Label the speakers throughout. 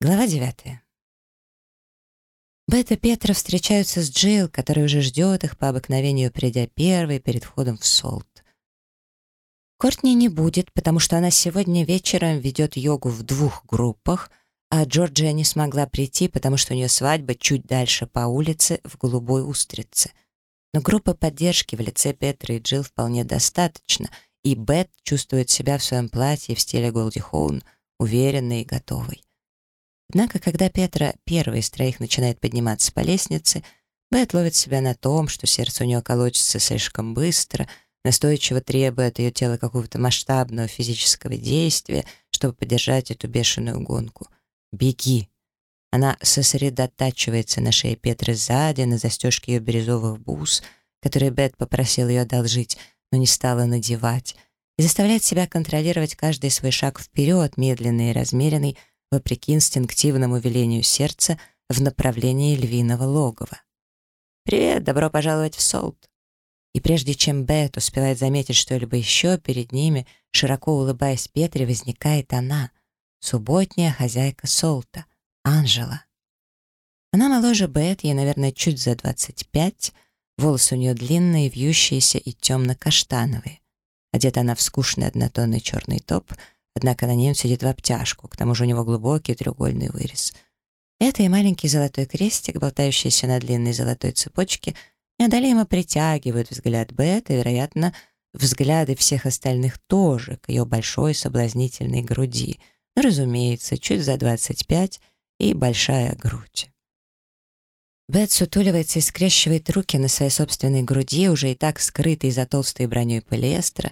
Speaker 1: Глава девятая. Бет и Петра встречаются с Джилл, который уже ждет их по обыкновению, придя первой перед входом в Солт. Кортни не будет, потому что она сегодня вечером ведет йогу в двух группах, а Джорджия не смогла прийти, потому что у нее свадьба чуть дальше по улице в Голубой Устрице. Но группы поддержки в лице Петры и Джилл вполне достаточно, и Бет чувствует себя в своем платье в стиле Голди Хоун, уверенной и готовой. Однако, когда Петра, первый из троих, начинает подниматься по лестнице, Бет ловит себя на том, что сердце у нее колотится слишком быстро, настойчиво требуя от ее тела какого-то масштабного физического действия, чтобы поддержать эту бешеную гонку. «Беги!» Она сосредотачивается на шее Петры сзади, на застежке ее бирюзовых бус, которые Бет попросил ее одолжить, но не стала надевать, и заставляет себя контролировать каждый свой шаг вперед, медленный и размеренный, вопреки инстинктивному велению сердца, в направлении львиного логова. «Привет, добро пожаловать в Солт!» И прежде чем Бет успевает заметить что-либо еще, перед ними, широко улыбаясь Петре, возникает она, субботняя хозяйка Солта, Анжела. Она моложе Бет, ей, наверное, чуть за 25, волосы у нее длинные, вьющиеся и темно-каштановые. Одета она в скучный однотонный черный топ — Однако на он сидит в обтяжку, к тому же у него глубокий треугольный вырез. Это и маленький золотой крестик, болтающийся на длинной золотой цепочке, неодолимо притягивают взгляд Бет вероятно, взгляды всех остальных тоже к ее большой соблазнительной груди. Ну, разумеется, чуть за 25 и большая грудь. Бет сутуливается и скрещивает руки на своей собственной груди, уже и так скрытой за толстой броней полиэстера,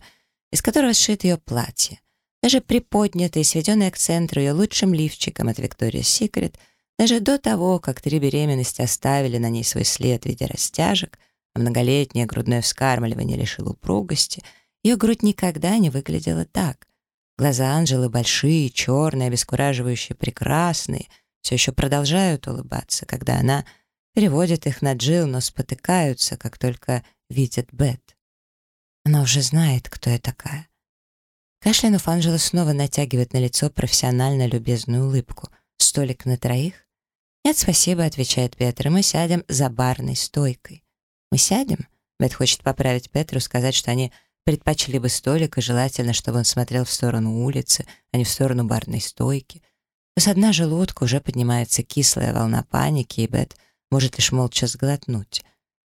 Speaker 1: из которого сшит ее платье. Даже приподнятый, сведенный к центру ее лучшим лифчиком от Victoria's Secret, даже до того, как три беременности оставили на ней свой след в виде растяжек, а многолетнее грудное вскармливание лишило упругости, ее грудь никогда не выглядела так. Глаза Анжелы большие, черные, обескураживающие, прекрасные, все еще продолжают улыбаться, когда она переводит их на Джилл, но спотыкаются, как только видят Бет. Она уже знает, кто я такая. Кашлянув, Анжела снова натягивает на лицо профессионально любезную улыбку. «Столик на троих?» «Нет, спасибо», — отвечает Петр, «мы сядем за барной стойкой». «Мы сядем?» Бет хочет поправить Петру, сказать, что они предпочли бы столик, и желательно, чтобы он смотрел в сторону улицы, а не в сторону барной стойки. С дна желудка уже поднимается кислая волна паники, и Бет может лишь молча сглотнуть.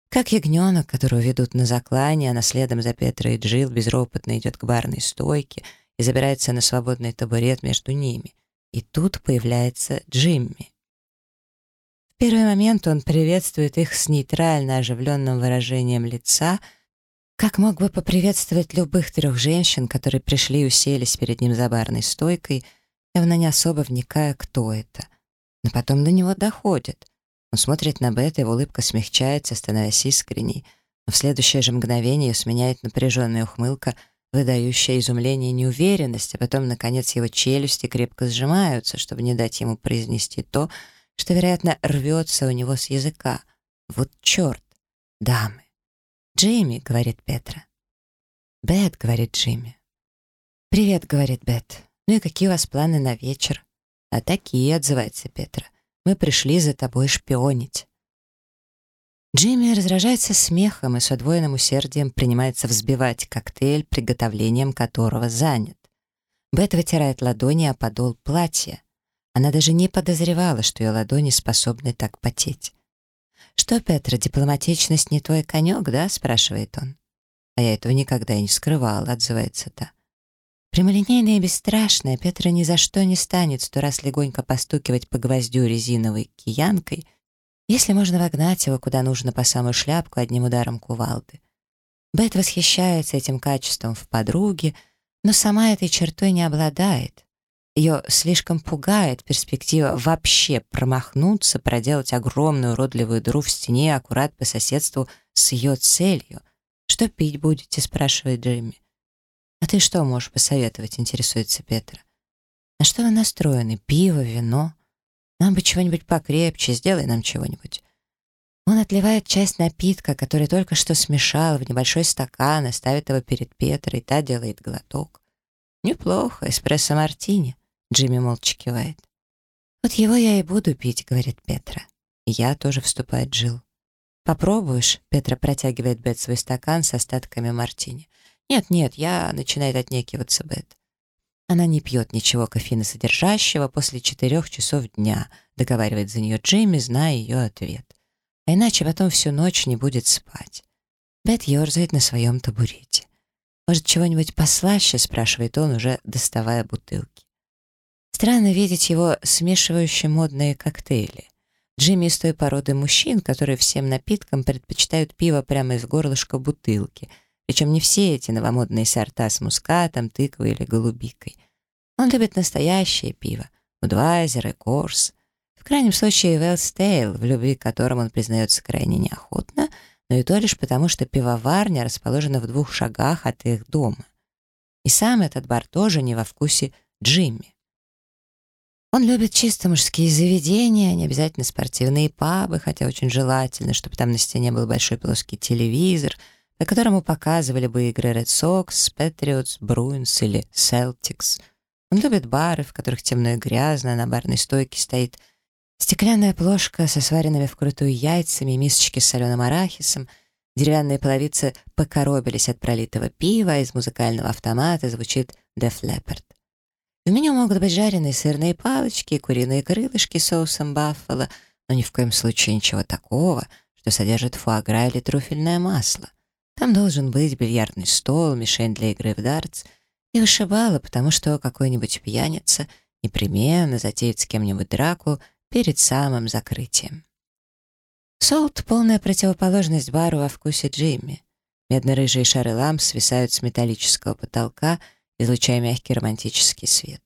Speaker 1: Как ягненок, которого ведут на заклане, она следом за Петрой и Джилл безропотно идет к барной стойке и забирается на свободный табурет между ними. И тут появляется Джимми. В первый момент он приветствует их с нейтрально оживленным выражением лица, как мог бы поприветствовать любых трех женщин, которые пришли и уселись перед ним за барной стойкой, явно не особо вникая, кто это. Но потом до него доходит — он смотрит на Бет, его улыбка смягчается, становясь искренней, но в следующее же мгновение сменяет напряженная ухмылка, выдающая изумление и неуверенность, а потом, наконец, его челюсти крепко сжимаются, чтобы не дать ему произнести то, что, вероятно, рвется у него с языка. Вот черт! Дамы! «Джимми», — говорит Петра. «Бет», — говорит Джимми. «Привет», — говорит Бет. «Ну и какие у вас планы на вечер?» «А такие», — отзывается Петра. Мы пришли за тобой шпионить». Джимми раздражается смехом и с удвоенным усердием принимается взбивать коктейль, приготовлением которого занят. Бет вытирает ладони о подол платья. Она даже не подозревала, что ее ладони способны так потеть. «Что, Петра, дипломатичность не твой конек, да?» — спрашивает он. «А я этого никогда и не скрывала», — отзывается та. Прямолинейная и бесстрашная, Петра ни за что не станет сто раз легонько постукивать по гвоздю резиновой киянкой, если можно вогнать его куда нужно по самую шляпку одним ударом кувалды. Бет восхищается этим качеством в подруге, но сама этой чертой не обладает. Ее слишком пугает перспектива вообще промахнуться, проделать огромную уродливую дыру в стене аккурат по соседству с ее целью. «Что пить будете?» — спрашивает Джимми. «А ты что можешь посоветовать?» — интересуется Петра. «На что вы настроены? Пиво, вино? Нам бы чего-нибудь покрепче, сделай нам чего-нибудь». Он отливает часть напитка, который только что смешал, в небольшой стакан и ставит его перед Петрой, та делает глоток. «Неплохо, эспрессо-мартини», — Джимми молча кивает. «Вот его я и буду пить», — говорит Петра. «Я тоже», — вступает Джилл. «Попробуешь?» — Петра протягивает Бет свой стакан с остатками мартини. «Нет-нет, я...» — начинает отнекиваться Бет. Она не пьет ничего кофеиносодержащего после четырех часов дня, договаривает за нее Джимми, зная ее ответ. А иначе потом всю ночь не будет спать. Бет ерзает на своем табурете. «Может, чего-нибудь послаще?» — спрашивает он, уже доставая бутылки. Странно видеть его смешивающим модные коктейли. Джимми из той породы мужчин, которые всем напиткам предпочитают пиво прямо из горлышка бутылки — причем не все эти новомодные сорта с мускатом, тыквой или голубикой. Он любит настоящее пиво, Будвайзер и Корс. В крайнем случае Велстейл, в любви к которому он признается крайне неохотно, но и то лишь потому, что пивоварня расположена в двух шагах от их дома. И сам этот бар тоже не во вкусе Джимми. Он любит чисто мужские заведения, не обязательно спортивные пабы, хотя очень желательно, чтобы там на стене был большой плоский телевизор — по которому показывали бы игры Red Sox, Patriots, Bruins или Celtics. Он любит бары, в которых темно и грязно, на барной стойке стоит стеклянная плошка со сваренными вкрутую яйцами, мисочки с соленым арахисом, деревянные половицы покоробились от пролитого пива, из музыкального автомата звучит Def Leppard. В меню могут быть жареные сырные палочки, куриные крылышки соусом баффало, но ни в коем случае ничего такого, что содержит фуагра или трюфельное масло. Там должен быть бильярдный стол, мишень для игры в дартс и вышибала, потому что какой-нибудь пьяница непременно затеет с кем-нибудь драку перед самым закрытием. Солт — полная противоположность бару во вкусе Джимми. Медно-рыжие шары ламп свисают с металлического потолка, излучая мягкий романтический свет.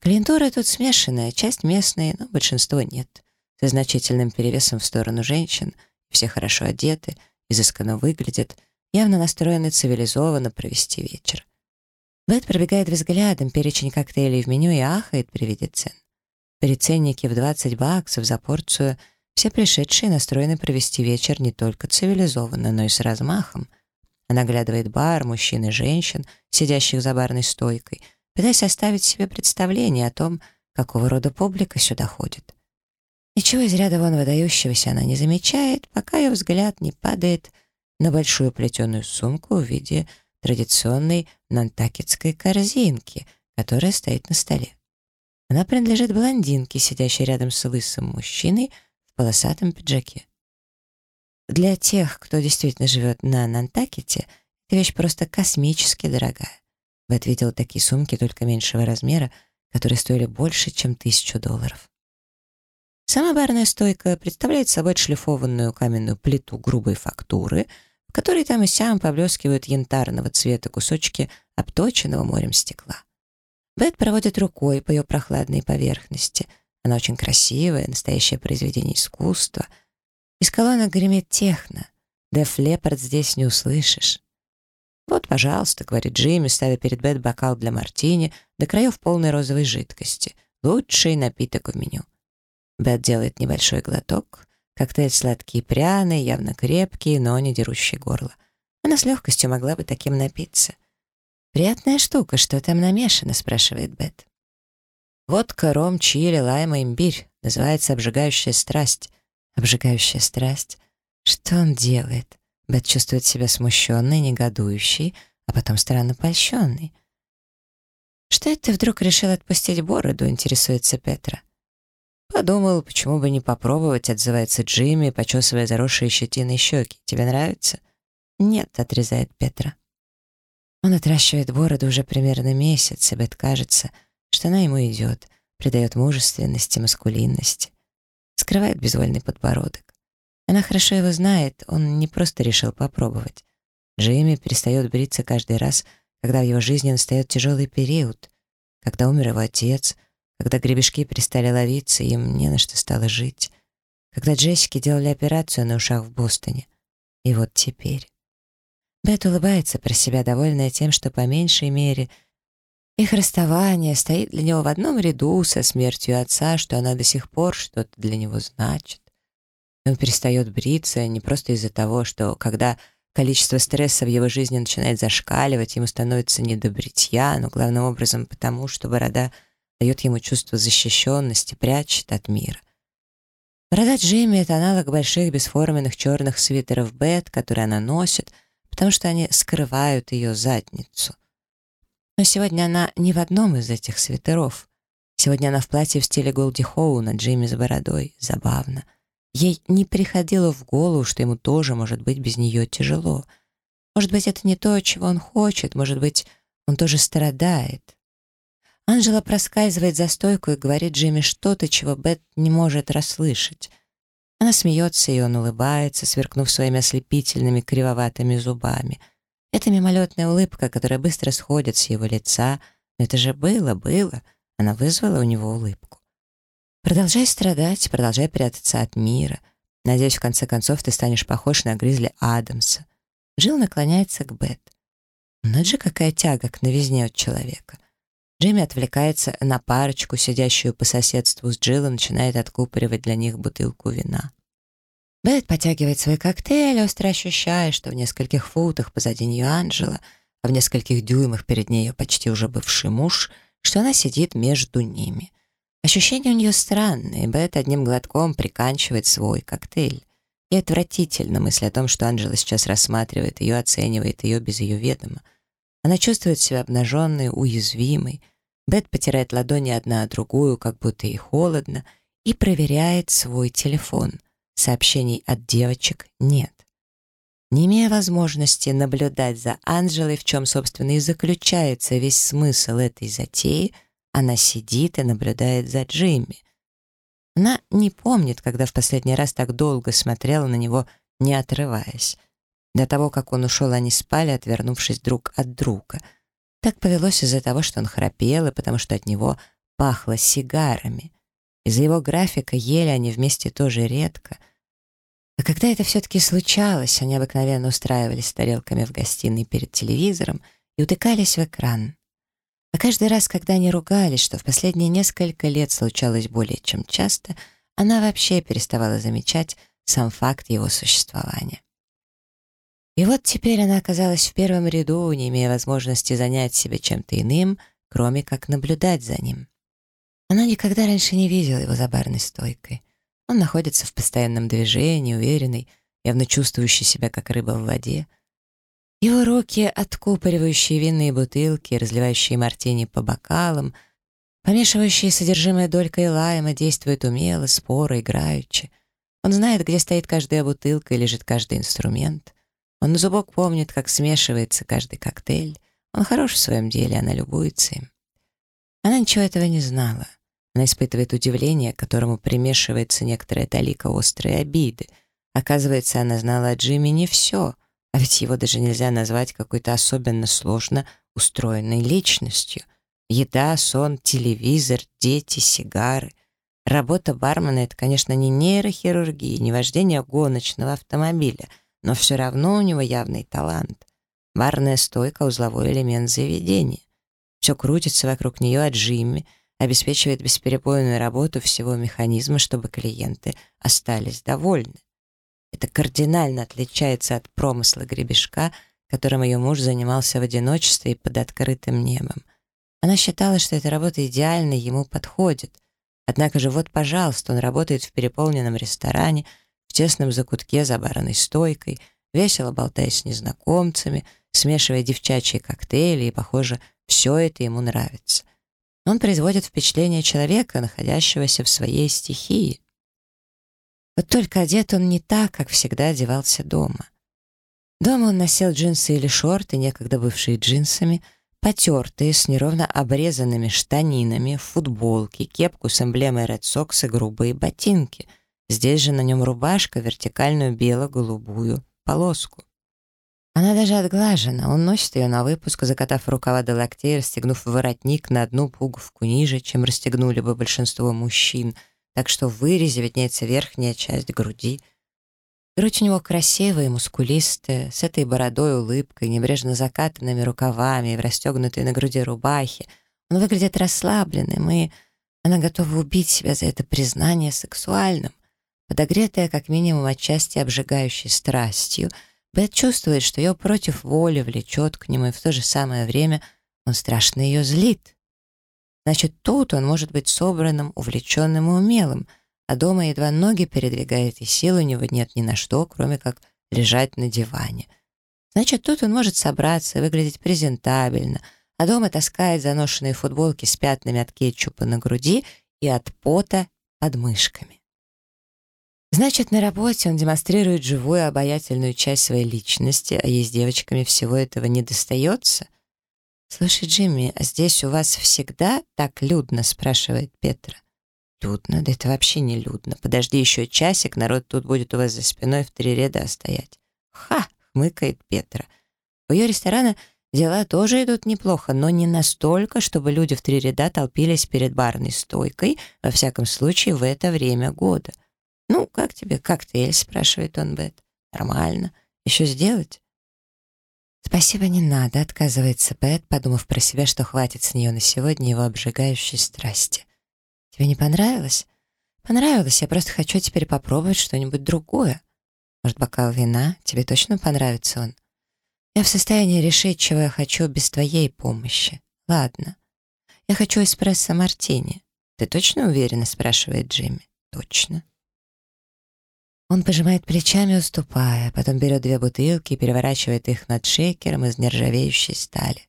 Speaker 1: Клиентура тут смешанная, часть местная, но большинство нет. Со значительным перевесом в сторону женщин, все хорошо одеты, изысканно выглядят — явно настроены цивилизованно провести вечер. Бет пробегает взглядом перечень коктейлей в меню и ахает при виде цен. При ценнике в 20 баксов за порцию все пришедшие настроены провести вечер не только цивилизованно, но и с размахом. Она оглядывает бар, мужчин и женщин, сидящих за барной стойкой, пытаясь оставить себе представление о том, какого рода публика сюда ходит. Ничего из ряда вон выдающегося она не замечает, пока ее взгляд не падает — на большую плетеную сумку в виде традиционной нантакетской корзинки, которая стоит на столе. Она принадлежит блондинке, сидящей рядом с лысым мужчиной в полосатом пиджаке. Для тех, кто действительно живет на Нантакете, эта вещь просто космически дорогая. Бет видел такие сумки только меньшего размера, которые стоили больше, чем тысячу долларов. Сама барная стойка представляет собой шлифованную каменную плиту грубой фактуры, в которой там и сям поблескивают янтарного цвета кусочки обточенного морем стекла. Бет проводит рукой по ее прохладной поверхности. Она очень красивая, настоящее произведение искусства. Из колонок гремит техно. Деф Лепард здесь не услышишь. «Вот, пожалуйста», — говорит Джимми, ставя перед Бет бокал для мартини до краев полной розовой жидкости. «Лучший напиток в меню». Бет делает небольшой глоток. Коктейль сладкий и пряный, явно крепкий, но не дерущий горло. Она с легкостью могла бы таким напиться. «Приятная штука, что там намешано?» — спрашивает Бет. «Водка, ром, чили, лайм и имбирь. Называется обжигающая страсть». «Обжигающая страсть? Что он делает?» Бет чувствует себя смущенной, негодующей, а потом странно польщенной. «Что это вдруг решил отпустить бороду?» — интересуется Петра. «Подумал, почему бы не попробовать», — отзывается Джимми, почесывая заросшие щетиной щеки. «Тебе нравится?» «Нет», — отрезает Петра. Он отращивает бороду уже примерно месяц, и Бет кажется, что она ему идет, придает мужественности, маскулинности. Скрывает безвольный подбородок. Она хорошо его знает, он не просто решил попробовать. Джимми перестает бриться каждый раз, когда в его жизни настает тяжелый период, когда умер его отец, когда гребешки перестали ловиться, им не на что стало жить. Когда Джессики делали операцию на ушах в Бостоне. И вот теперь. Бет улыбается про себя, довольная тем, что по меньшей мере их расставание стоит для него в одном ряду со смертью отца, что она до сих пор что-то для него значит. Он перестает бриться не просто из-за того, что когда количество стресса в его жизни начинает зашкаливать, ему становится не до бритья, но главным образом потому, что борода дает ему чувство защищенности, прячет от мира. Борода Джимми — это аналог больших бесформенных черных свитеров Бет, которые она носит, потому что они скрывают ее задницу. Но сегодня она не в одном из этих свитеров. Сегодня она в платье в стиле Голди Хоу на Джимми с бородой. Забавно. Ей не приходило в голову, что ему тоже может быть без нее тяжело. Может быть, это не то, чего он хочет, может быть, он тоже страдает. Анжела проскальзывает за стойку и говорит Джимми что-то, чего Бет не может расслышать. Она смеется, и он улыбается, сверкнув своими ослепительными кривоватыми зубами. Это мимолетная улыбка, которая быстро сходит с его лица. Но это же было, было. Она вызвала у него улыбку. Продолжай страдать, продолжай прятаться от мира. Надеюсь, в конце концов ты станешь похож на Гризли Адамса. Джилл наклоняется к Бет. Но же какая тяга к новизне от человека. Джимми отвлекается на парочку, сидящую по соседству с Джилл, и начинает откупоривать для них бутылку вина. Бет потягивает свой коктейль, остро ощущая, что в нескольких футах позади нее Анжела, а в нескольких дюймах перед ней ее почти уже бывший муж, что она сидит между ними. Ощущения у нее странные, Бет одним глотком приканчивает свой коктейль. И отвратительно мысль о том, что Анжела сейчас рассматривает ее, оценивает ее без ее ведома. Она чувствует себя обнаженной, уязвимой. Бет потирает ладони одна о другую, как будто ей холодно, и проверяет свой телефон. Сообщений от девочек нет. Не имея возможности наблюдать за Анжелой, в чем, собственно, и заключается весь смысл этой затеи, она сидит и наблюдает за Джимми. Она не помнит, когда в последний раз так долго смотрела на него, не отрываясь. До того, как он ушел, они спали, отвернувшись друг от друга. Так повелось из-за того, что он храпел, и потому что от него пахло сигарами. Из-за его графика ели они вместе тоже редко. А когда это все-таки случалось, они обыкновенно устраивались тарелками в гостиной перед телевизором и утыкались в экран. А каждый раз, когда они ругались, что в последние несколько лет случалось более чем часто, она вообще переставала замечать сам факт его существования. И вот теперь она оказалась в первом ряду, не имея возможности занять себя чем-то иным, кроме как наблюдать за ним. Она никогда раньше не видела его за барной стойкой. Он находится в постоянном движении, уверенный, явно чувствующий себя как рыба в воде. Его руки, откупоривающие винные бутылки, разливающие мартини по бокалам, помешивающие содержимое долькой лайма, действуют умело, споро, играючи. Он знает, где стоит каждая бутылка и лежит каждый инструмент. Он зубок помнит, как смешивается каждый коктейль. Он хорош в своем деле, она любуется им. Она ничего этого не знала. Она испытывает удивление, к которому примешивается некоторая талика острой обиды. Оказывается, она знала о Джимми не все, а ведь его даже нельзя назвать какой-то особенно сложно устроенной личностью. Еда, сон, телевизор, дети, сигары. Работа бармена — это, конечно, не нейрохирургия, не вождение гоночного автомобиля — но все равно у него явный талант. Барная стойка — узловой элемент заведения. Все крутится вокруг нее от Джимми, обеспечивает бесперебойную работу всего механизма, чтобы клиенты остались довольны. Это кардинально отличается от промысла гребешка, которым ее муж занимался в одиночестве и под открытым небом. Она считала, что эта работа идеально ему подходит. Однако же вот, пожалуйста, он работает в переполненном ресторане — тесном закутке за барной стойкой, весело болтая с незнакомцами, смешивая девчачьи коктейли, и, похоже, все это ему нравится. Он производит впечатление человека, находящегося в своей стихии. Вот только одет он не так, как всегда одевался дома. Дома он носил джинсы или шорты, некогда бывшие джинсами, потертые, с неровно обрезанными штанинами, футболки, кепку с эмблемой Red Sox и грубые ботинки — Здесь же на нем рубашка, вертикальную бело-голубую полоску. Она даже отглажена, он носит ее на выпуск, закатав рукава до локтей, расстегнув воротник на одну пуговку ниже, чем расстегнули бы большинство мужчин, так что в вырезе виднеется верхняя часть груди. Грудь у него красивая и мускулистая, с этой бородой, улыбкой, небрежно закатанными рукавами и в расстегнутой на груди рубахе. Он выглядит расслабленным, и она готова убить себя за это признание сексуальным. Подогретая как минимум отчасти обжигающей страстью, Бет чувствует, что ее против воли влечет к нему, и в то же самое время он страшно ее злит. Значит, тут он может быть собранным, увлеченным и умелым, а дома едва ноги передвигает, и сил у него нет ни на что, кроме как лежать на диване. Значит, тут он может собраться и выглядеть презентабельно, а дома таскает заношенные футболки с пятнами от кетчупа на груди и от пота под мышками. Значит, на работе он демонстрирует живую обаятельную часть своей личности, а ей с девочками всего этого не достается? «Слушай, Джимми, а здесь у вас всегда так людно?» — спрашивает Петра. «Людно? Да это вообще не людно. Подожди еще часик, народ тут будет у вас за спиной в три ряда стоять». «Ха!» — хмыкает Петра. У ее ресторана дела тоже идут неплохо, но не настолько, чтобы люди в три ряда толпились перед барной стойкой, во всяком случае, в это время года. «Ну, как тебе коктейль?» — спрашивает он Бет. «Нормально. Еще сделать?» «Спасибо, не надо», — отказывается Бет, подумав про себя, что хватит с нее на сегодня его обжигающей страсти. «Тебе не понравилось?» «Понравилось. Я просто хочу теперь попробовать что-нибудь другое. Может, бокал вина? Тебе точно понравится он?» «Я в состоянии решить, чего я хочу без твоей помощи. Ладно. Я хочу эспрессо-мартини. Ты точно уверена?» — спрашивает Джимми. «Точно». Он пожимает плечами, уступая, потом берет две бутылки и переворачивает их над шейкером из нержавеющей стали.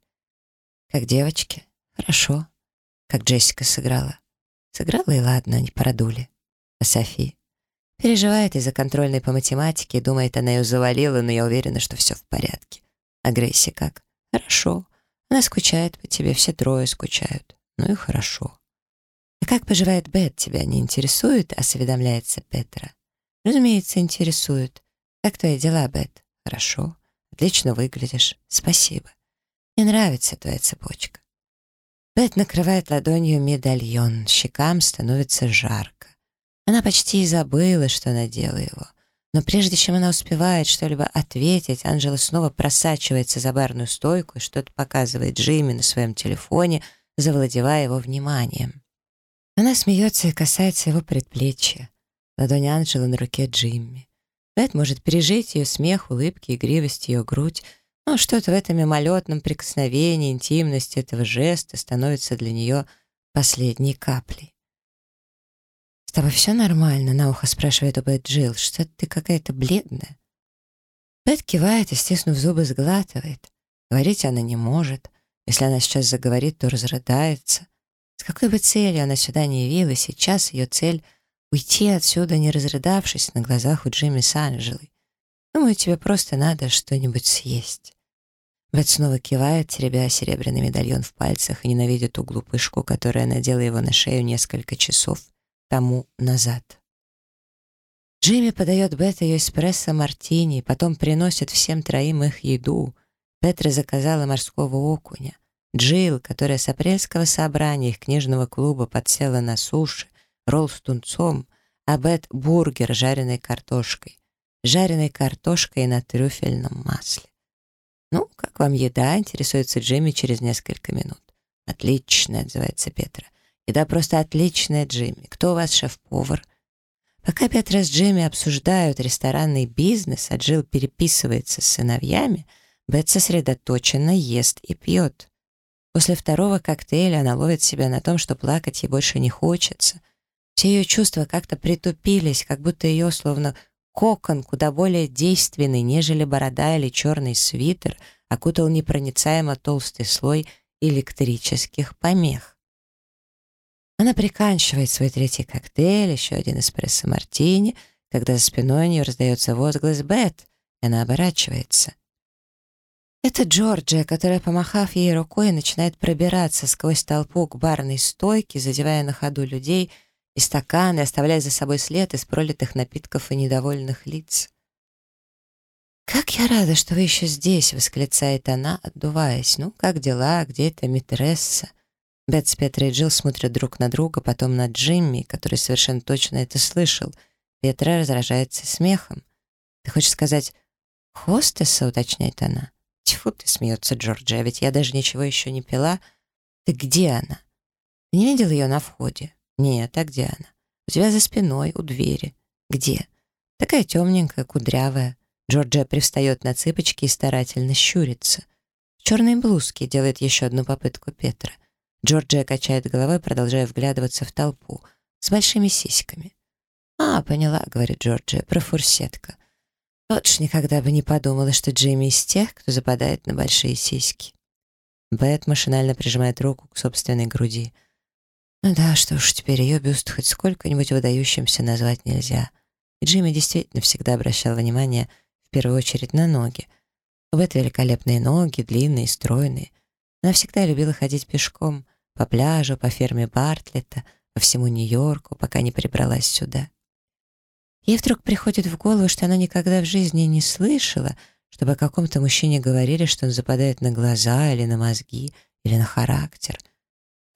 Speaker 1: Как девочки? Хорошо. Как Джессика сыграла. Сыграла и ладно, не продули. А Софи? Переживает из-за контрольной по математике, думает, она ее завалила, но я уверена, что все в порядке. А Грейси как? Хорошо. Она скучает по тебе, все трое скучают. Ну и хорошо. «А как поживает Бет, тебя не интересует?» — осведомляется Петра. «Разумеется, интересует. Как твои дела, Бет?» «Хорошо. Отлично выглядишь. Спасибо. Мне нравится твоя цепочка». Бет накрывает ладонью медальон. Щекам становится жарко. Она почти и забыла, что надела его. Но прежде чем она успевает что-либо ответить, Анжела снова просачивается за барную стойку и что-то показывает Джимми на своем телефоне, завладевая его вниманием. Она смеется и касается его предплечья. Ладонь Анджелы на руке Джимми. Бет может пережить ее смех, улыбки, игривость, ее грудь, но что-то в этом мимолетном прикосновении, интимности этого жеста становится для нее последней каплей. «С тобой все нормально?» — на ухо спрашивает у Бет Джилл. «Что ты какая-то бледная?» Бет кивает и, стиснув зубы, сглатывает. Говорить она не может. Если она сейчас заговорит, то разрыдается. С какой бы целью она сюда не явилась, сейчас ее цель — Уйти отсюда, не разрыдавшись на глазах у Джимми с Анжелой. Думаю, тебе просто надо что-нибудь съесть. Бет снова кивает, теребя серебряный медальон в пальцах и ненавидит ту глупышку, которая надела его на шею несколько часов тому назад. Джимми подает Бет ее эспрессо-мартини, потом приносит всем троим их еду. Петра заказала морского окуня. Джилл, которая с апрельского собрания их книжного клуба подсела на суши, ролл с тунцом, а Бет — бургер с жареной картошкой. Жареной картошкой на трюфельном масле. «Ну, как вам еда?» — интересуется Джимми через несколько минут. «Отлично», — отзывается Петра. «Еда просто отличная, Джимми. Кто у вас шеф-повар?» Пока Петра с Джимми обсуждают ресторанный бизнес, а Джилл переписывается с сыновьями, Бет сосредоточенно ест и пьет. После второго коктейля она ловит себя на том, что плакать ей больше не хочется — все ее чувства как-то притупились, как будто ее, словно кокон, куда более действенный, нежели борода или черный свитер, окутал непроницаемо толстый слой электрических помех. Она приканчивает свой третий коктейль, еще один эспрессо-мартини, когда за спиной у нее раздается возглас «Бет», и она оборачивается. Это Джорджия, которая, помахав ей рукой, начинает пробираться сквозь толпу к барной стойке, задевая на ходу людей — и стаканы, оставляя за собой след из пролитых напитков и недовольных лиц. «Как я рада, что вы еще здесь!» — восклицает она, отдуваясь. «Ну, как дела? Где эта митресса?» Бет с Петрой и Джилл смотрят друг на друга, потом на Джимми, который совершенно точно это слышал. Петра раздражается смехом. «Ты хочешь сказать «хостеса»?» — уточняет она. «Тьфу ты!» — смеется Джорджия. «Ведь я даже ничего еще не пила. Ты где она?» «Ты не видел ее на входе?» «Нет, а где она?» «У тебя за спиной, у двери». «Где?» «Такая темненькая, кудрявая». Джорджия привстает на цыпочки и старательно щурится. В черной блузке делает еще одну попытку Петра. Джорджия качает головой, продолжая вглядываться в толпу. С большими сиськами. «А, поняла», — говорит Джорджия, — «про фурсетка». Вот ж никогда бы не подумала, что Джимми из тех, кто западает на большие сиськи. Бет машинально прижимает руку к собственной груди. Ну да, что ж, теперь ее бюст хоть сколько-нибудь выдающимся назвать нельзя. И Джимми действительно всегда обращал внимание в первую очередь на ноги. Бет великолепные ноги, длинные, стройные. Она всегда любила ходить пешком по пляжу, по ферме Бартлета, по всему Нью-Йорку, пока не прибралась сюда. Ей вдруг приходит в голову, что она никогда в жизни не слышала, чтобы о каком-то мужчине говорили, что он западает на глаза или на мозги, или на характер.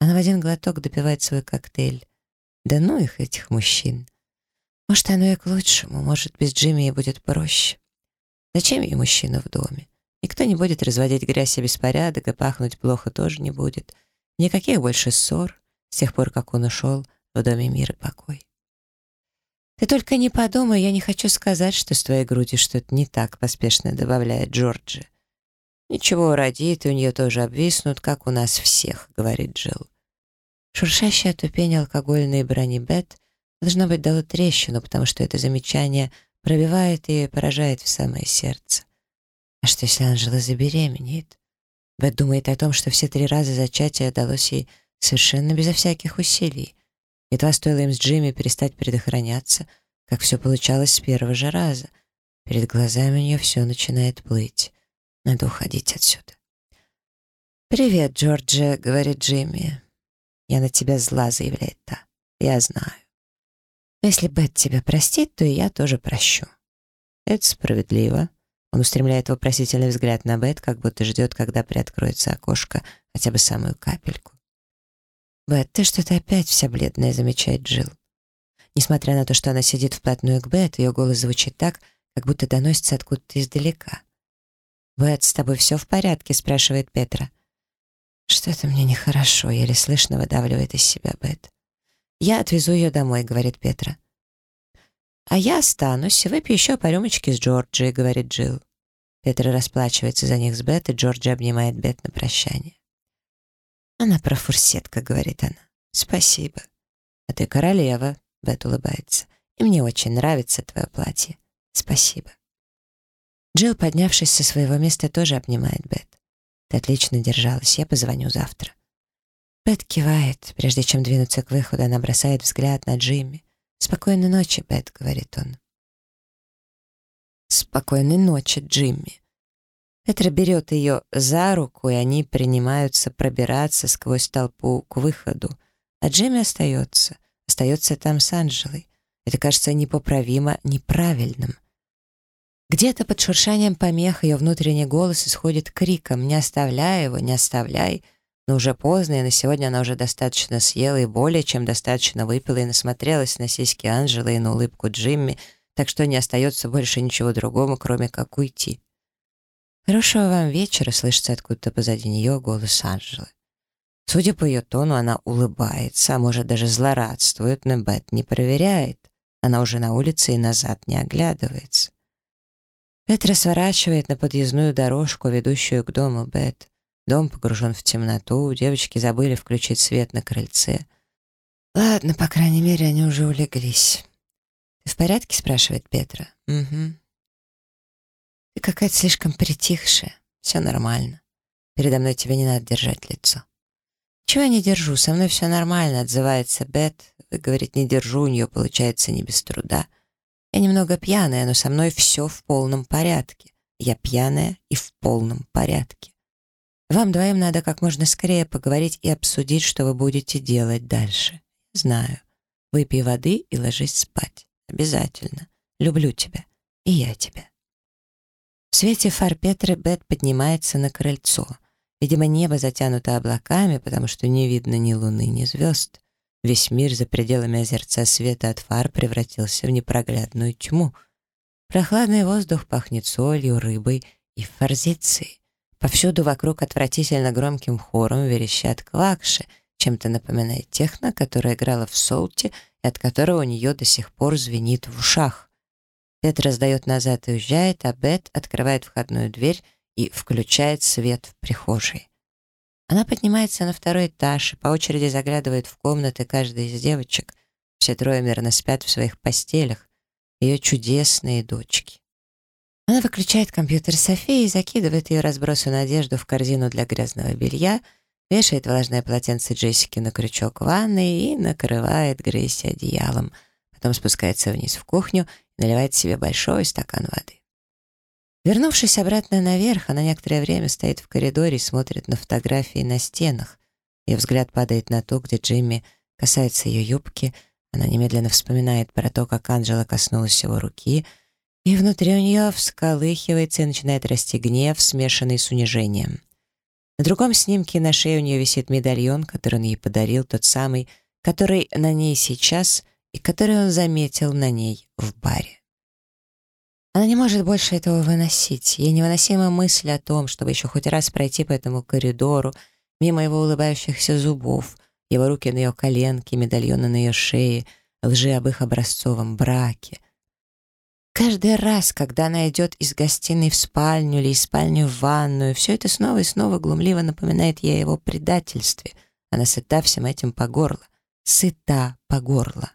Speaker 1: Она в один глоток допивает свой коктейль. Да ну их, этих мужчин. Может, оно и к лучшему, может, без Джимми ей будет проще. Зачем ей мужчина в доме? Никто не будет разводить грязь и беспорядок, и пахнуть плохо тоже не будет. Никаких больше ссор с тех пор, как он ушел в доме мир и покой. «Ты только не подумай, я не хочу сказать, что с твоей грудью что-то не так», поспешно добавляет Джорджи. «Ничего, родит, и у нее тоже обвиснут, как у нас всех», — говорит Джилл. Шуршащая от алкогольной брони Бет должно быть дало трещину, потому что это замечание пробивает ее и поражает в самое сердце. А что, если Анжела забеременеет? Бет думает о том, что все три раза зачатие далось ей совершенно безо всяких усилий. Едва стоило им с Джимми перестать предохраняться, как все получалось с первого же раза. Перед глазами у нее все начинает плыть. Надо уходить отсюда. «Привет, Джорджия», — говорит Джимми. «Я на тебя зла», — заявляет та. «Я знаю. Но если Бет тебя простит, то и я тоже прощу». «Это справедливо». Он устремляет вопросительный взгляд на Бет, как будто ждет, когда приоткроется окошко, хотя бы самую капельку. «Бет, ты что-то опять вся бледная», — замечает Джилл. Несмотря на то, что она сидит вплотную к Бет, ее голос звучит так, как будто доносится откуда-то издалека. «Бет, с тобой все в порядке?» — спрашивает Петра. «Что-то мне нехорошо», — еле слышно выдавливает из себя Бет. «Я отвезу ее домой», — говорит Петра. «А я останусь, выпью еще по рюмочке с Джорджией», — говорит Джилл. Петра расплачивается за них с Бет, и Джорджи обнимает Бет на прощание. «Она профурсетка», — говорит она. «Спасибо». «А ты королева», — Бет улыбается. «И мне очень нравится твое платье. Спасибо». Джилл, поднявшись со своего места, тоже обнимает Бет. «Ты отлично держалась, я позвоню завтра». Бет кивает. Прежде чем двинуться к выходу, она бросает взгляд на Джимми. «Спокойной ночи, Бет», — говорит он. «Спокойной ночи, Джимми». Петра берет ее за руку, и они принимаются пробираться сквозь толпу к выходу. А Джимми остается. Остается там с Анжелой. Это кажется непоправимо неправильным. Где-то под шуршанием помех ее внутренний голос исходит криком «Не оставляй его, не оставляй!» Но уже поздно, и на сегодня она уже достаточно съела и более чем достаточно выпила и насмотрелась на сиськи Анжелы и на улыбку Джимми, так что не остается больше ничего другого, кроме как уйти. «Хорошего вам вечера», — слышится откуда-то позади нее голос Анжелы. Судя по ее тону, она улыбается, а может даже злорадствует, но Бет не проверяет. Она уже на улице и назад не оглядывается. Петра сворачивает на подъездную дорожку, ведущую к дому Бет. Дом погружен в темноту, девочки забыли включить свет на крыльце. Ладно, по крайней мере, они уже улеглись. «Ты в порядке?» — спрашивает Петра. «Угу». Ты какая-то слишком притихшая. Все нормально. Передо мной тебе не надо держать лицо. Чего я не держу? Со мной все нормально, отзывается Бет. Говорит, не держу, у нее получается не без труда. Я немного пьяная, но со мной все в полном порядке. Я пьяная и в полном порядке. Вам двоим надо как можно скорее поговорить и обсудить, что вы будете делать дальше. Знаю. Выпей воды и ложись спать. Обязательно. Люблю тебя. И я тебя. В свете фар Петры Бет поднимается на крыльцо. Видимо, небо затянуто облаками, потому что не видно ни луны, ни звезд. Весь мир за пределами озерца света от фар превратился в непроглядную тьму. Прохладный воздух пахнет солью, рыбой и форзицией. Повсюду вокруг отвратительно громким хором верещат квакши, чем-то напоминает техно, которая играла в солте и от которого у нее до сих пор звенит в ушах. Пет раздает назад и уезжает, а Бет открывает входную дверь и включает свет в прихожей. Она поднимается на второй этаж и по очереди заглядывает в комнаты каждой из девочек. Все трое мирно спят в своих постелях. Ее чудесные дочки. Она выключает компьютер Софии и закидывает ее разбросанную одежду в корзину для грязного белья, вешает влажное полотенце Джессики на крючок ванны и накрывает Грейси одеялом. Потом спускается вниз в кухню и наливает себе большой стакан воды. Вернувшись обратно наверх, она некоторое время стоит в коридоре и смотрит на фотографии на стенах. Ее взгляд падает на то, где Джимми касается ее юбки. Она немедленно вспоминает про то, как Анджела коснулась его руки, и внутри у нее всколыхивается и начинает расти гнев, смешанный с унижением. На другом снимке на шее у нее висит медальон, который он ей подарил, тот самый, который на ней сейчас и который он заметил на ней в баре. Она не может больше этого выносить. Ей невыносима мысль о том, чтобы еще хоть раз пройти по этому коридору, мимо его улыбающихся зубов, его руки на ее коленке, медальоны на ее шее, лжи об их образцовом браке. Каждый раз, когда она идет из гостиной в спальню или из спальни в ванную, все это снова и снова глумливо напоминает ей о его предательстве. Она сыта всем этим по горло. Сыта по горло.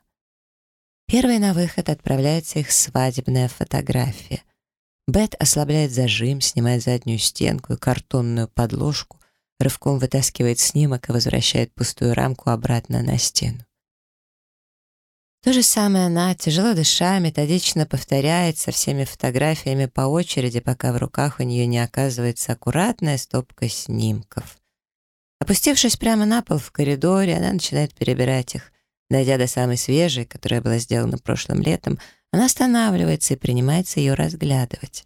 Speaker 1: Первой на выход отправляется их свадебная фотография. Бет ослабляет зажим, снимает заднюю стенку и картонную подложку, рывком вытаскивает снимок и возвращает пустую рамку обратно на стену. То же самое она, тяжело дыша, методично повторяет со всеми фотографиями по очереди, пока в руках у нее не оказывается аккуратная стопка снимков. Опустившись прямо на пол в коридоре, она начинает перебирать их. Дойдя до самой свежей, которая была сделана прошлым летом, она останавливается и принимается ее разглядывать.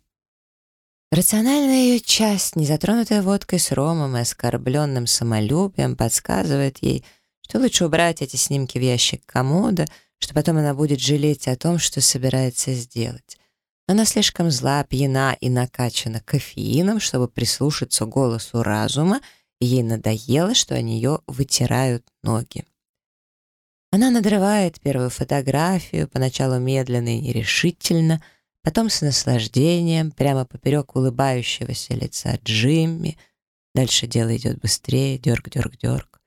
Speaker 1: Рациональная ее часть, не затронутая водкой с ромом и оскорбленным самолюбием, подсказывает ей, что лучше убрать эти снимки в ящик комода, что потом она будет жалеть о том, что собирается сделать. Она слишком зла, пьяна и накачана кофеином, чтобы прислушаться голосу разума, и ей надоело, что о нее вытирают ноги. Она надрывает первую фотографию, поначалу медленно и нерешительно, потом с наслаждением, прямо поперек улыбающегося лица Джимми. Дальше дело идет быстрее, дерг, дерг, дерг.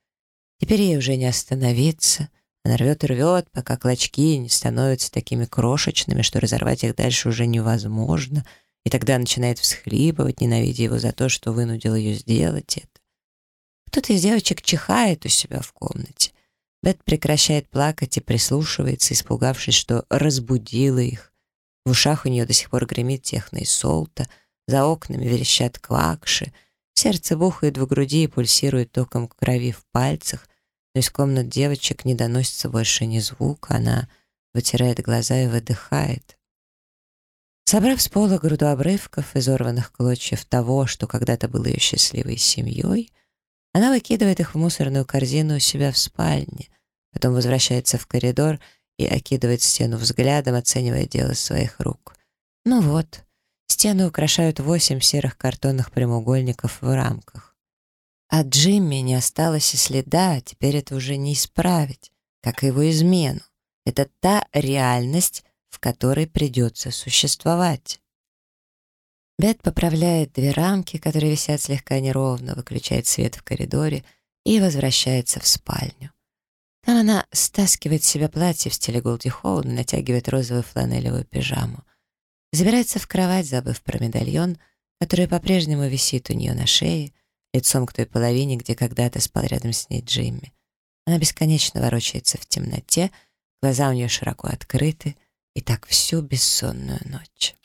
Speaker 1: Теперь ей уже не остановиться. Она рвет и рвет, пока клочки не становятся такими крошечными, что разорвать их дальше уже невозможно, и тогда начинает всхлипывать, ненавидя его за то, что вынудил ее сделать это. Кто-то из девочек чихает у себя в комнате. Бет прекращает плакать и прислушивается, испугавшись, что разбудила их. В ушах у нее до сих пор гремит техно и солта, за окнами верещат квакши, сердце бухает в груди и пульсирует током крови в пальцах, но из комнат девочек не доносится больше ни звука, она вытирает глаза и выдыхает. Собрав с пола груду обрывков, изорванных клочьев того, что когда-то было ее счастливой семьей, она выкидывает их в мусорную корзину у себя в спальне, потом возвращается в коридор и окидывает стену взглядом, оценивая дело своих рук. Ну вот, стены украшают восемь серых картонных прямоугольников в рамках. От Джимми не осталось и следа, теперь это уже не исправить, как и его измену. Это та реальность, в которой придется существовать. Бет поправляет две рамки, которые висят слегка неровно, выключает свет в коридоре и возвращается в спальню. Там она стаскивает с себя платье в стиле Голди Хоун, натягивает розовую фланелевую пижаму. Забирается в кровать, забыв про медальон, который по-прежнему висит у нее на шее, лицом к той половине, где когда-то спал рядом с ней Джимми. Она бесконечно ворочается в темноте, глаза у нее широко открыты, и так всю бессонную ночь.